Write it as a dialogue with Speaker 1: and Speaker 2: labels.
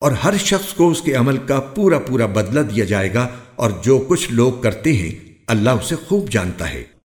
Speaker 1: اور ہر شخص کو اس کے عمل کا پورا پورا بدلہ دیا جائے گا اور جو کچھ لوگ کرتے ہیں، اللہ اسے خوب جانتا ہے۔